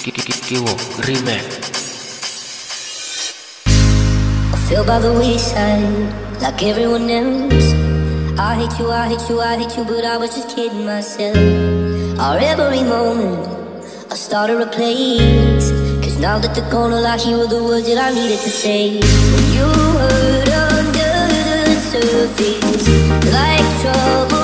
Remix I feel by the wayside like everyone else. I hate you, I hate you, I hate you, but I was just kidding myself. Our every moment I started a place. Cause now that gone, all I hear are the words that I needed to say. When you hurt under the surface, like troubled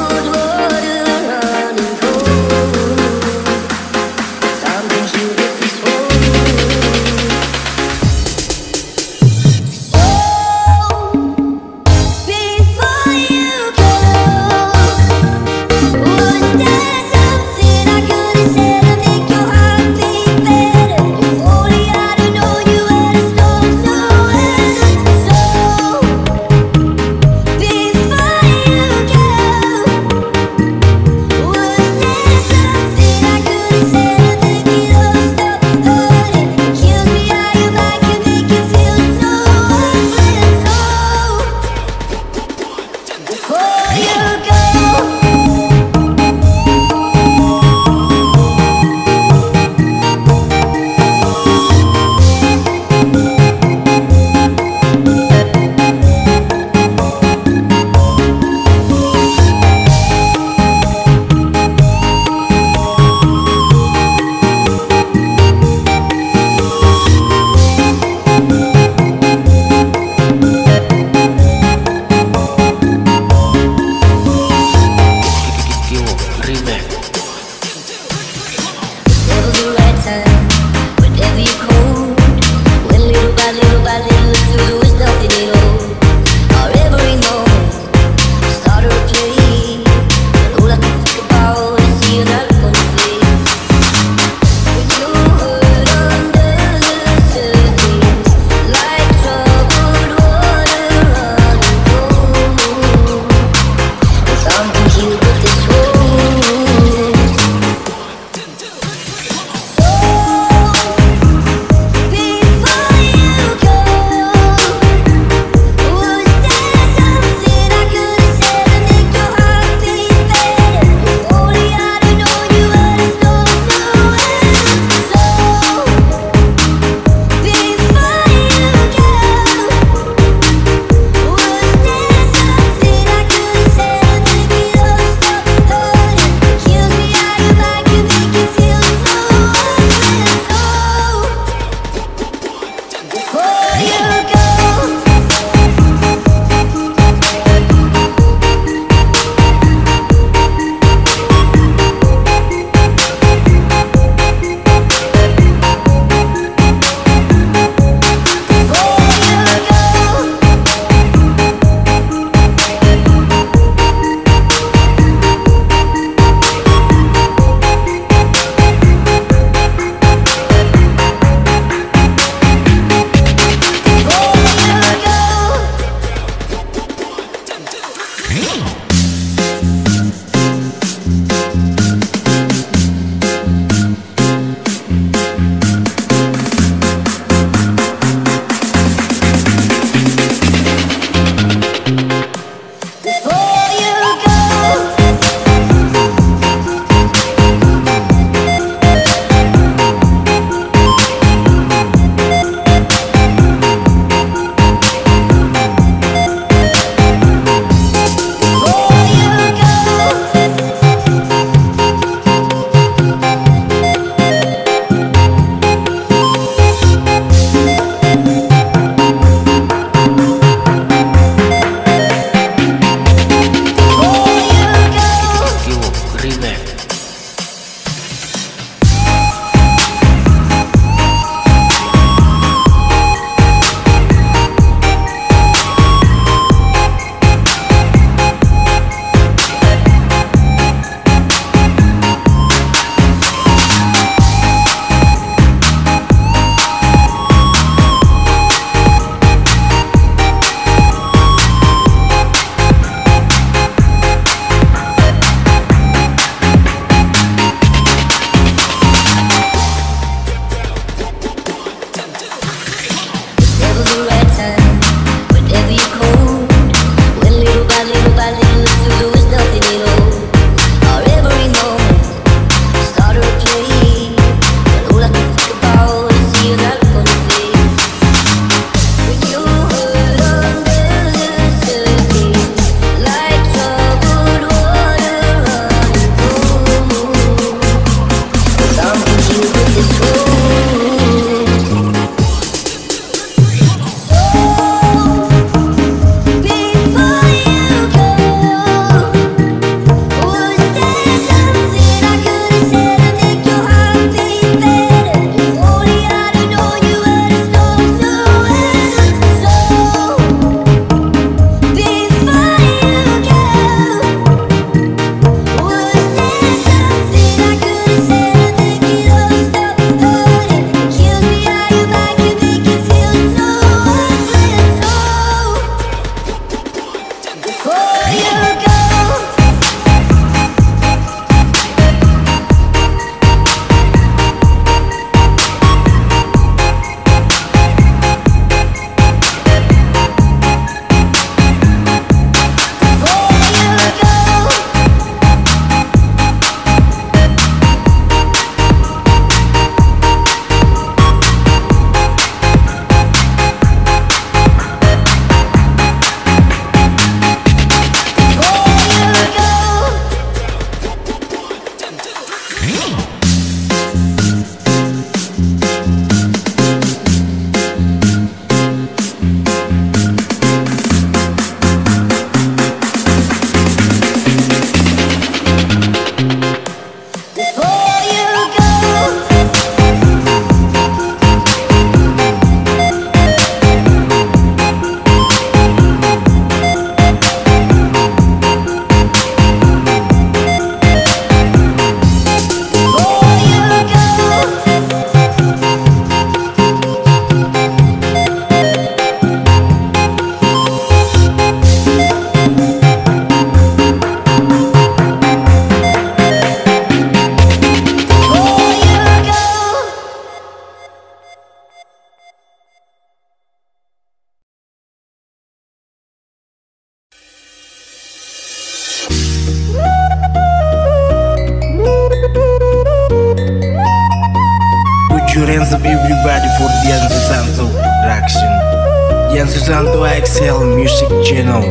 Excel Music Channel.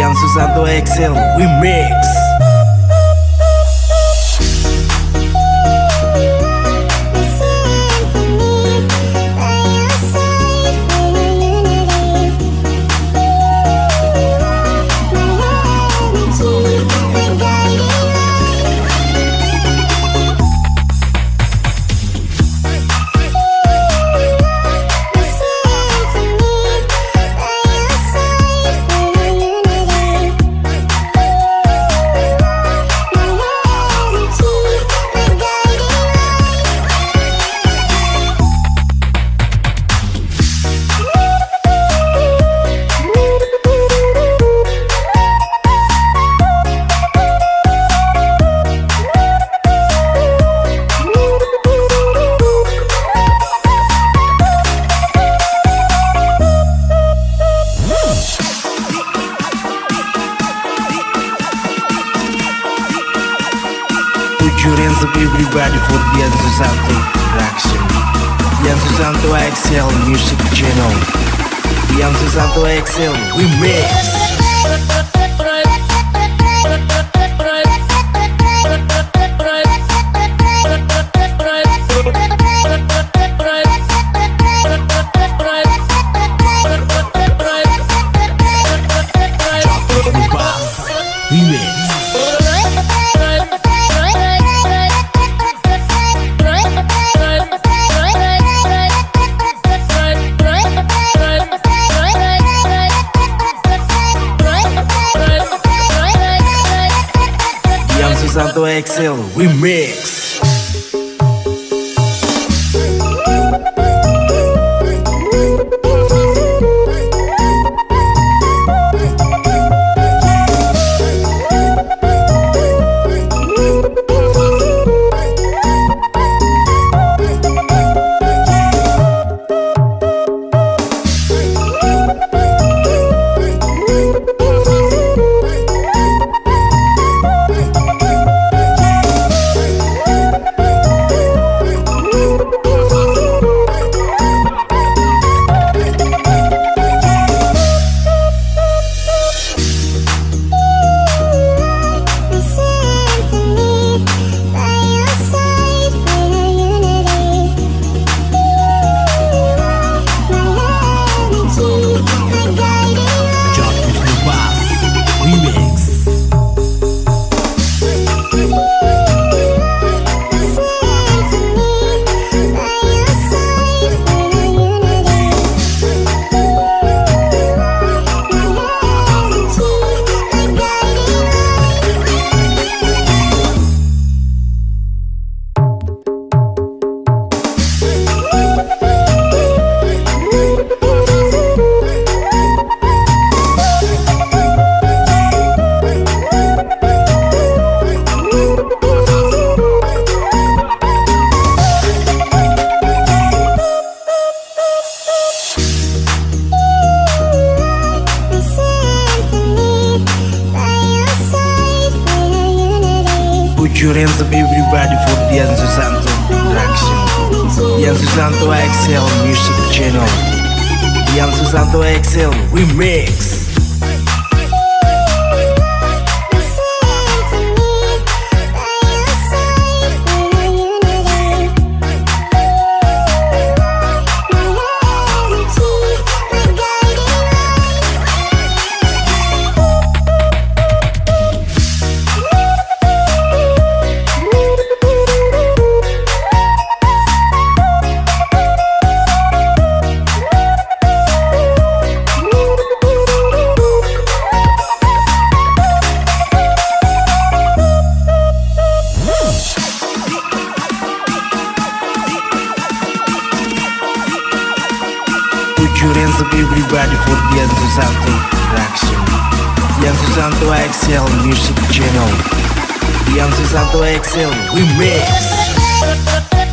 Yan susanto Excel, we mix. We mix. Excel Remix. Soul Music Channel. The Beyonce to Excel We Remix.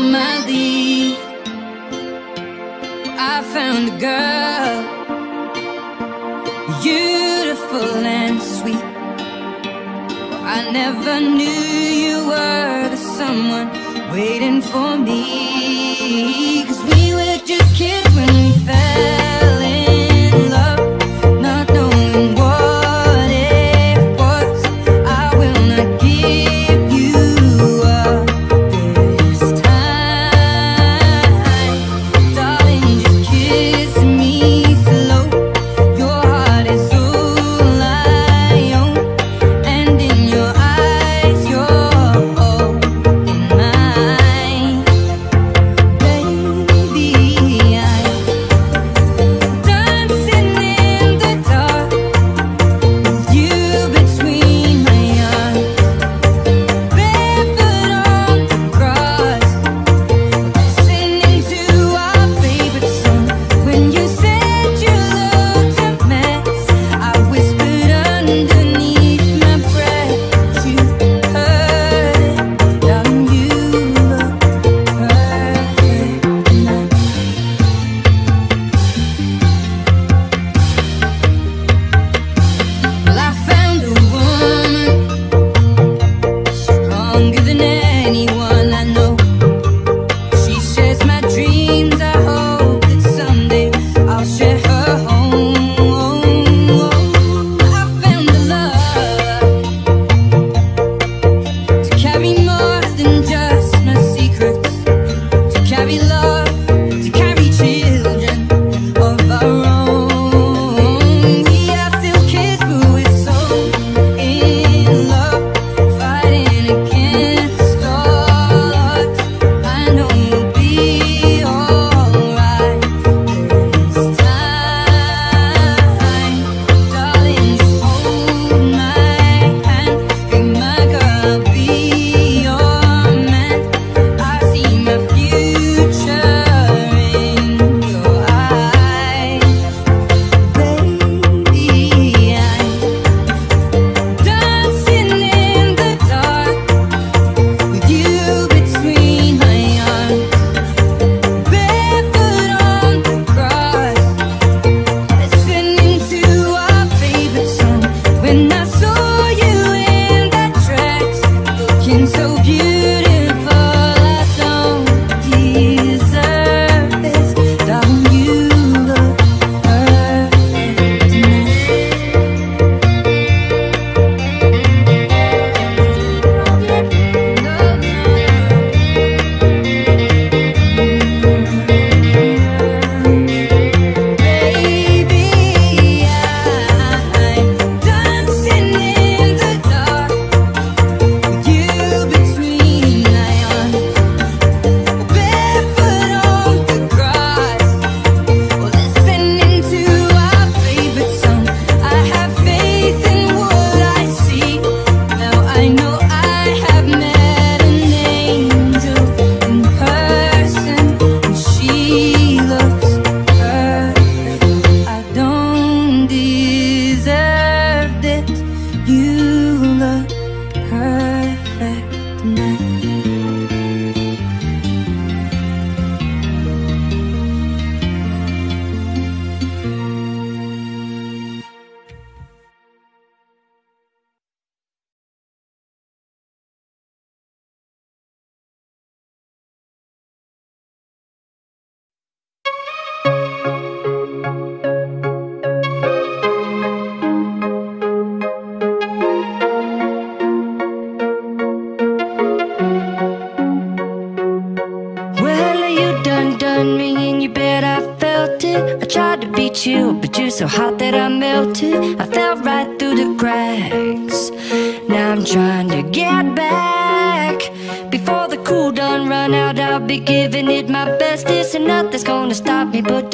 Normally, I found a girl beautiful and sweet. I never knew you were the someone waiting for me. Cause we were just kids.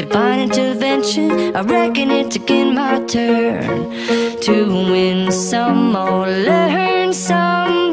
divine intervention. I reckon it's again my turn to win some or learn some.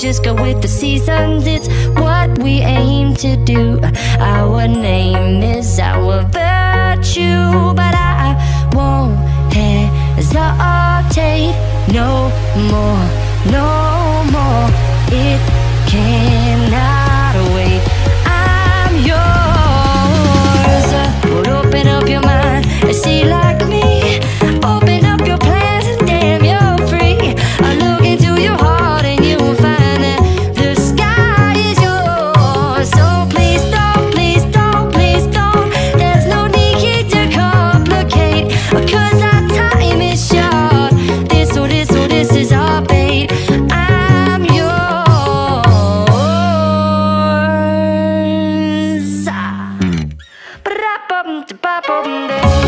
just go with the seasons. It's what we aim to do. Our name is our virtue, but I won't hesitate no more, no more. It can't. up on this.